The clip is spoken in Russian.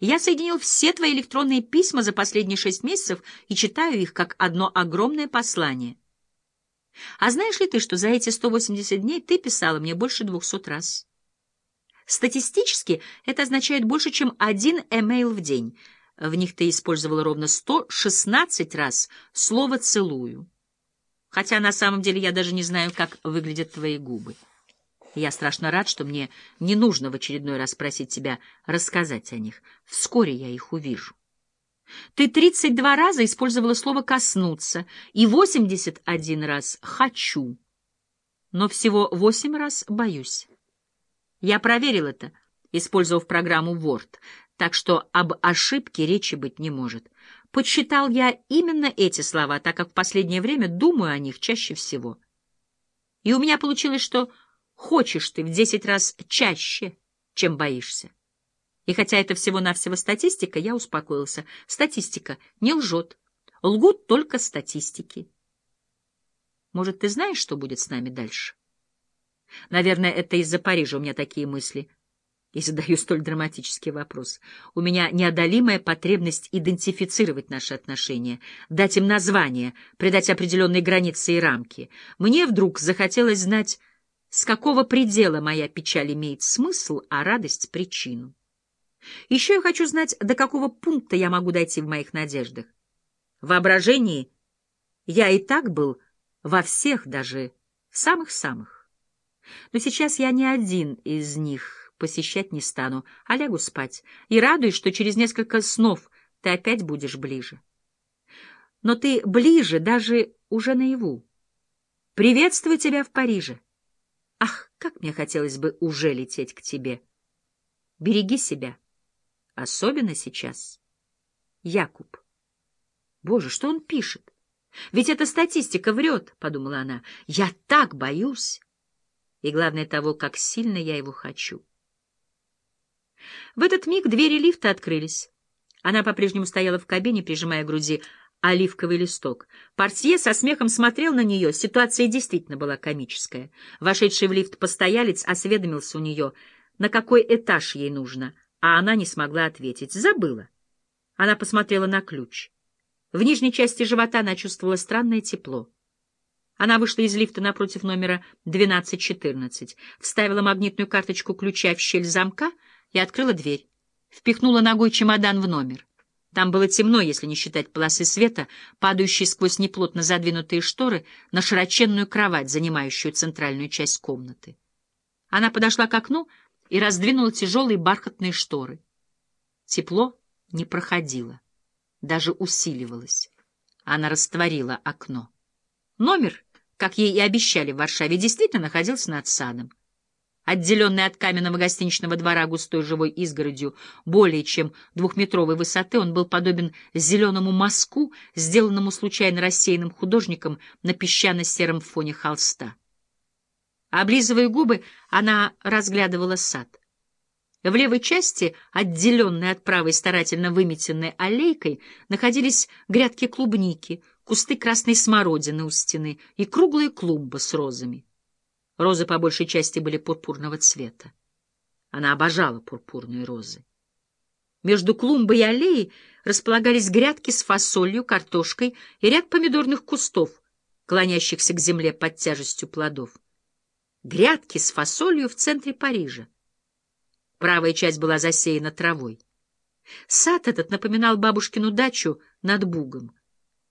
Я соединил все твои электронные письма за последние шесть месяцев и читаю их как одно огромное послание. А знаешь ли ты, что за эти 180 дней ты писала мне больше двухсот раз? Статистически это означает больше, чем один эмейл в день. В них ты использовала ровно 116 раз слово «целую». Хотя на самом деле я даже не знаю, как выглядят твои губы. Я страшно рад, что мне не нужно в очередной раз просить тебя рассказать о них. Вскоре я их увижу. Ты 32 раза использовала слово «коснуться» и 81 раз «хочу». Но всего 8 раз «боюсь». Я проверил это, использовав программу Word, так что об ошибке речи быть не может. Подсчитал я именно эти слова, так как в последнее время думаю о них чаще всего. И у меня получилось, что хочешь ты в десять раз чаще, чем боишься. И хотя это всего-навсего статистика, я успокоился. Статистика не лжет. Лгут только статистики. Может, ты знаешь, что будет с нами дальше? Наверное, это из-за Парижа у меня такие мысли. И задаю столь драматический вопрос. У меня неодолимая потребность идентифицировать наши отношения, дать им название, придать определенные границы и рамки. Мне вдруг захотелось знать, с какого предела моя печаль имеет смысл, а радость — причину. Еще я хочу знать, до какого пункта я могу дойти в моих надеждах. В воображении я и так был во всех, даже самых-самых. Но сейчас я ни один из них посещать не стану, а лягу спать и радуюсь, что через несколько снов ты опять будешь ближе. Но ты ближе даже уже наяву. Приветствую тебя в Париже. Ах, как мне хотелось бы уже лететь к тебе. Береги себя, особенно сейчас. Якуб. Боже, что он пишет? Ведь эта статистика врет, — подумала она. Я так боюсь и, главное, того, как сильно я его хочу. В этот миг двери лифта открылись. Она по-прежнему стояла в кабине, прижимая груди оливковый листок. Портье со смехом смотрел на нее. Ситуация действительно была комическая. Вошедший в лифт постоялец осведомился у нее, на какой этаж ей нужно, а она не смогла ответить. Забыла. Она посмотрела на ключ. В нижней части живота она чувствовала странное тепло. Она вышла из лифта напротив номера 1214, вставила магнитную карточку ключа в щель замка и открыла дверь. Впихнула ногой чемодан в номер. Там было темно, если не считать полосы света, падающей сквозь неплотно задвинутые шторы на широченную кровать, занимающую центральную часть комнаты. Она подошла к окну и раздвинула тяжелые бархатные шторы. Тепло не проходило, даже усиливалось. Она растворила окно. Номер как ей и обещали в Варшаве, действительно находился над садом. Отделенный от каменного гостиничного двора густой живой изгородью более чем двухметровой высоты, он был подобен зеленому мазку, сделанному случайно рассеянным художником на песчано-сером фоне холста. Облизывая губы, она разглядывала сад. В левой части, отделенной от правой старательно выметенной аллейкой, находились грядки клубники — кусты красной смородины у стены и круглые клумбы с розами. Розы по большей части были пурпурного цвета. Она обожала пурпурные розы. Между клумбой и аллеей располагались грядки с фасолью, картошкой и ряд помидорных кустов, клонящихся к земле под тяжестью плодов. Грядки с фасолью в центре Парижа. Правая часть была засеяна травой. Сад этот напоминал бабушкину дачу над Бугом —